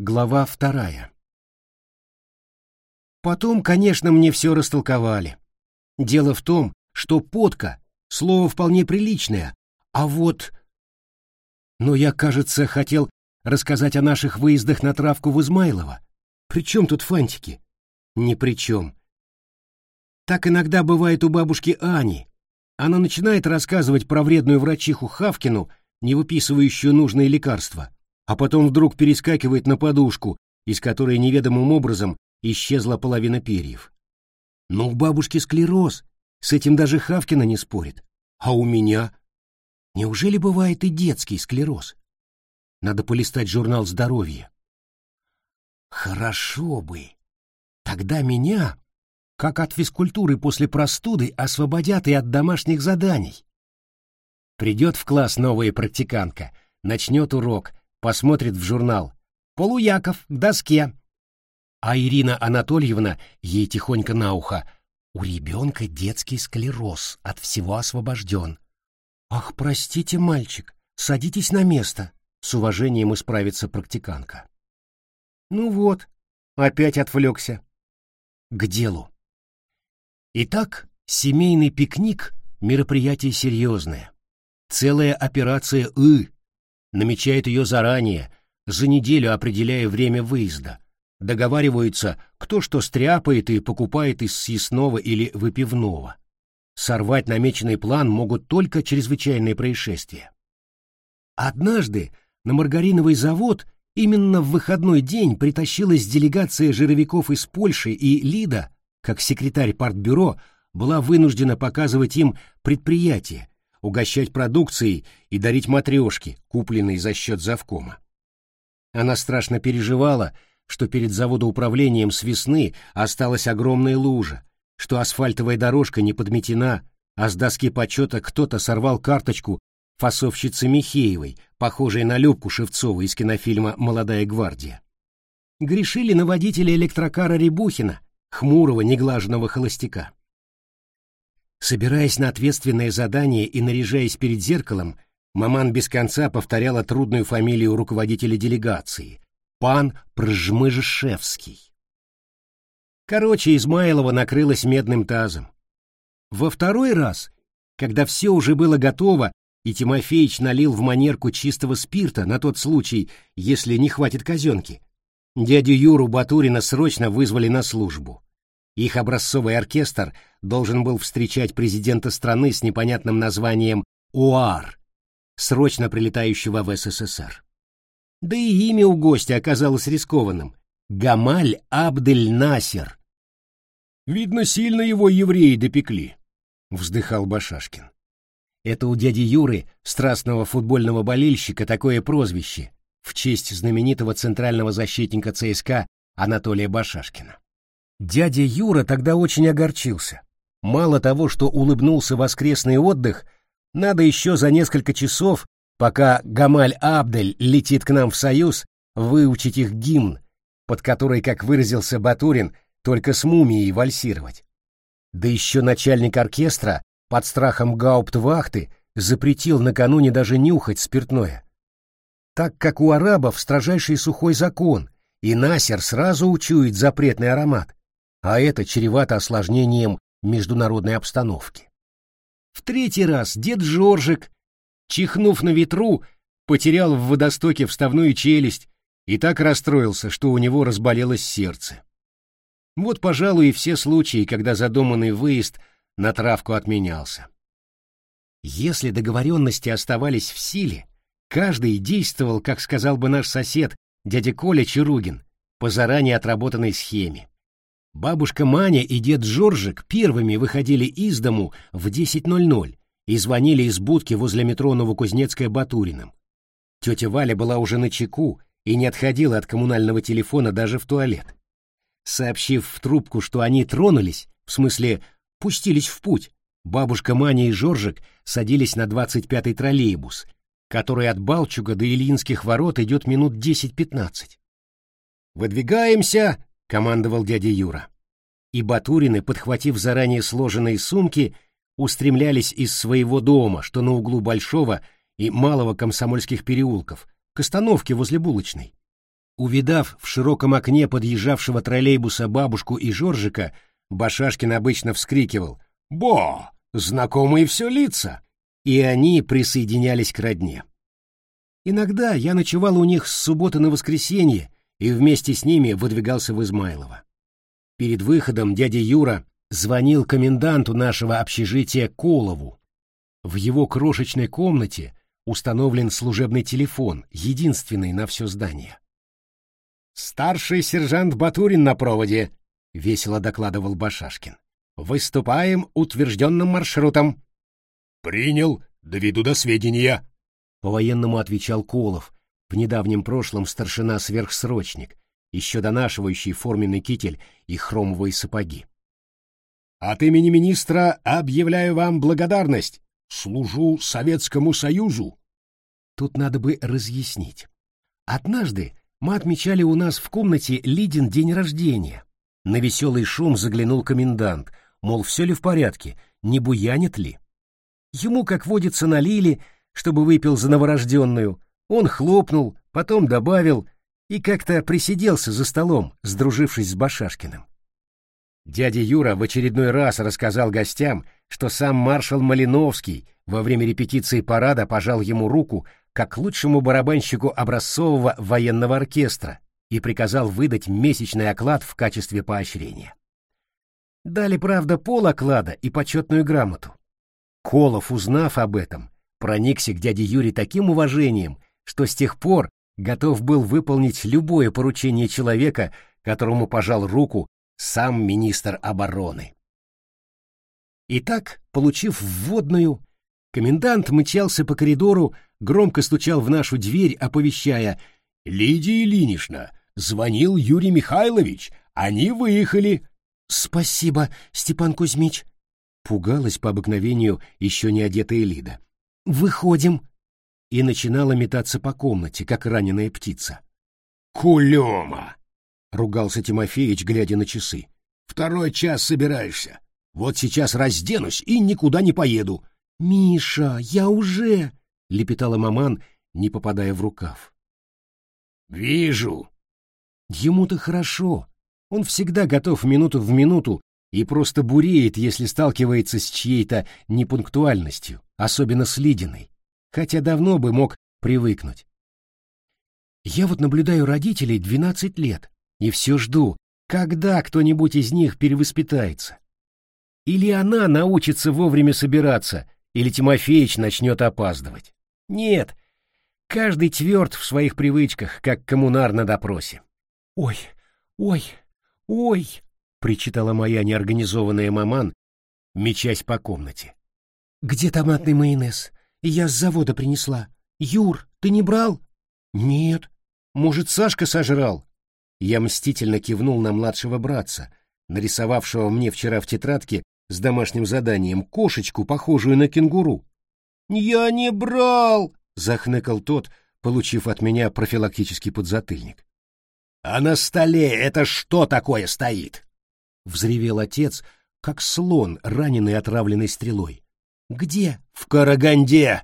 Глава вторая. Потом, конечно, мне все растолковали. Дело в том, что подка — слово вполне приличное, а вот... Но я, кажется, хотел рассказать о наших выездах на травку в Измайлово. При чем тут фантики? Ни при чем. Так иногда бывает у бабушки Ани. Она начинает рассказывать про вредную врачиху Хавкину, не выписывающую нужные лекарства, а потом вдруг перескакивает на подушку, из которой неведомым образом исчезла половина перьев. Но у бабушки склероз, с этим даже Хавкина не спорит. А у меня? Неужели бывает и детский склероз? Надо полистать журнал здоровья. Хорошо бы. Тогда меня, как от физкультуры после простуды, освободят и от домашних заданий. Придет в класс новая практиканка, начнет урок, посмотрит в журнал. Полуяков, к доске. А Ирина Анатольевна ей тихонько на ухо. У ребенка детский склероз, от всего освобожден. Ах, простите, мальчик, садитесь на место. С уважением исправится практиканка. Ну вот, опять отвлекся. К делу. Итак, семейный пикник — мероприятие серьезное. Целая операция «ы», намечает ее заранее, за неделю определяя время выезда. Договариваются, кто что стряпает и покупает из съестного или выпивного. Сорвать намеченный план могут только чрезвычайные происшествия. Однажды на маргариновый завод именно в выходной день притащилась делегация жировиков из Польши, и Лида, как секретарь партбюро, была вынуждена показывать им предприятие, угощать продукцией и дарить матрешки, купленные за счет завкома. Она страшно переживала, что перед заводоуправлением с весны осталась огромная лужа, что асфальтовая дорожка не подметена, а с доски почета кто-то сорвал карточку фасовщицы Михеевой, похожей на Любку Шевцову из кинофильма «Молодая гвардия». Грешили на водителя электрокара Рябухина, хмурого неглаженного холостяка. Собираясь на ответственное задание и наряжаясь перед зеркалом, маман без конца повторяла трудную фамилию руководителя делегации — пан Пржмыжшевский. Короче, Измайлова накрылась медным тазом. Во второй раз, когда все уже было готово, и Тимофеич налил в манерку чистого спирта на тот случай, если не хватит казенки, дядю Юру Батурина срочно вызвали на службу. Их образцовый оркестр должен был встречать президента страны с непонятным названием УАР, срочно прилетающего в СССР. Да и имя у гостя оказалось рискованным — Гамаль Абдель-Насер. «Видно, сильно его евреи допекли», — вздыхал Башашкин. Это у дяди Юры, страстного футбольного болельщика, такое прозвище в честь знаменитого центрального защитника ЦСКА Анатолия Башашкина. Дядя Юра тогда очень огорчился. Мало того, что улыбнулся воскресный отдых, надо еще за несколько часов, пока Гамаль Абдель летит к нам в Союз, выучить их гимн, под который, как выразился Батурин, только с мумией вальсировать. Да еще начальник оркестра под страхом гауптвахты запретил накануне даже нюхать спиртное. Так как у арабов строжайший сухой закон, и Насер сразу учует запретный аромат, а это чревато осложнением международной обстановки. В третий раз дед Жоржик, чихнув на ветру, потерял в водостоке вставную челюсть и так расстроился, что у него разболелось сердце. Вот, пожалуй, и все случаи, когда задуманный выезд на травку отменялся. Если договоренности оставались в силе, каждый действовал, как сказал бы наш сосед, дядя Коля Чаругин, по заранее отработанной схеме. Бабушка Маня и дед Жоржик первыми выходили из дому в 10.00 и звонили из будки возле метро Новокузнецкая Батуриным. Тетя Валя была уже на чеку и не отходила от коммунального телефона даже в туалет. Сообщив в трубку, что они тронулись, в смысле пустились в путь, бабушка Маня и Жоржик садились на 25-й троллейбус, который от Балчуга до Ильинских ворот идет минут 10-15. «Выдвигаемся!» — командовал дядя Юра. И Батурины, подхватив заранее сложенные сумки, устремлялись из своего дома, что на углу Большого и Малого комсомольских переулков, к остановке возле булочной. Увидав в широком окне подъезжавшего троллейбуса бабушку и Жоржика, Башашкин обычно вскрикивал «Бо! Знакомые все лица!» И они присоединялись к родне. Иногда я ночевал у них с субботы на воскресенье и вместе с ними выдвигался в Измайлово. Перед выходом дядя Юра звонил коменданту нашего общежития Колову. В его крошечной комнате установлен служебный телефон, единственный на все здание. «Старший сержант Батурин на проводе», — весело докладывал Башашкин. «Выступаем утвержденным маршрутом». «Принял, доведу до сведения», — по-военному отвечал Колов, в недавнем прошлом старшина-сверхсрочник, еще донашивающий форменный китель и хромовые сапоги. «От имени министра объявляю вам благодарность. Служу Советскому Союзу». Тут надо бы разъяснить. Однажды мы отмечали у нас в комнате Лидин день рождения. На веселый шум заглянул комендант, мол, все ли в порядке, не буянит ли. Ему, как водится, налили, чтобы выпил за новорожденную. Он хлопнул, потом добавил и как-то присиделся за столом, сдружившись с Башашкиным. Дядя Юра в очередной раз рассказал гостям, что сам маршал Малиновский во время репетиции парада пожал ему руку как лучшему барабанщику образцового военного оркестра и приказал выдать месячный оклад в качестве поощрения. Дали, правда, пол оклада и почетную грамоту. Колов, узнав об этом, проникся к дяде Юре таким уважением, что с тех пор готов был выполнить любое поручение человека, которому пожал руку сам министр обороны. Итак, получив вводную, комендант мчался по коридору громко стучал в нашу дверь, оповещая «Лидия Ильинична, звонил Юрий Михайлович, они выехали». «Спасибо, Степан Кузьмич», — пугалась по обыкновению еще не одетая Лида. «Выходим», — и начинала метаться по комнате, как раненая птица. «Кулема!» — ругался Тимофеич, глядя на часы. «Второй час собираешься. Вот сейчас разденусь и никуда не поеду». «Миша, я уже...» — лепетала маман, не попадая в рукав. «Вижу». Ему-то хорошо. Он всегда готов минуту в минуту и просто буреет, если сталкивается с чьей-то непунктуальностью, особенно с Лидиной, хотя давно бы мог привыкнуть. Я вот наблюдаю родителей двенадцать лет и все жду, когда кто-нибудь из них перевоспитается. Или она научится вовремя собираться, или Тимофеич начнет опаздывать. Нет, каждый тверд в своих привычках, как коммунар на допросе. «Ой, ой, ой!» — причитала моя неорганизованная маман, мечась по комнате. «Где томатный майонез? Я с завода принесла. Юр, ты не брал?» «Нет. Может, Сашка сожрал?» Я мстительно кивнул на младшего братца, нарисовавшего мне вчера в тетрадке с домашним заданием кошечку, похожую на кенгуру. «Я не брал!» — захныкал тот, получив от меня профилактический подзатыльник. «А на столе это что такое стоит?» — взревел отец, как слон, раненый отравленной стрелой. «Где?» «В Караганде!»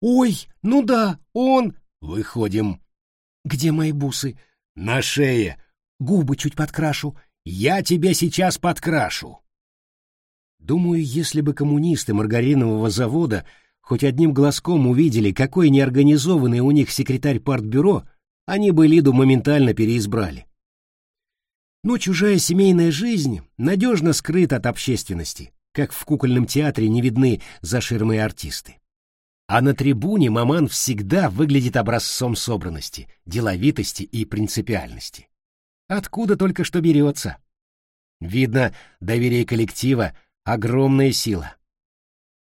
«Ой, ну да, он...» «Выходим». «Где мои бусы?» «На шее». «Губы чуть подкрашу». «Я тебя сейчас подкрашу». Думаю, если бы коммунисты маргаринового завода хоть одним глазком увидели, какой неорганизованный у них секретарь партбюро, они бы Лиду моментально переизбрали. Но чужая семейная жизнь надежно скрыта от общественности, как в кукольном театре не видны заширмые артисты. А на трибуне маман всегда выглядит образцом собранности, деловитости и принципиальности. Откуда только что берется? Видно, доверие коллектива — огромная сила.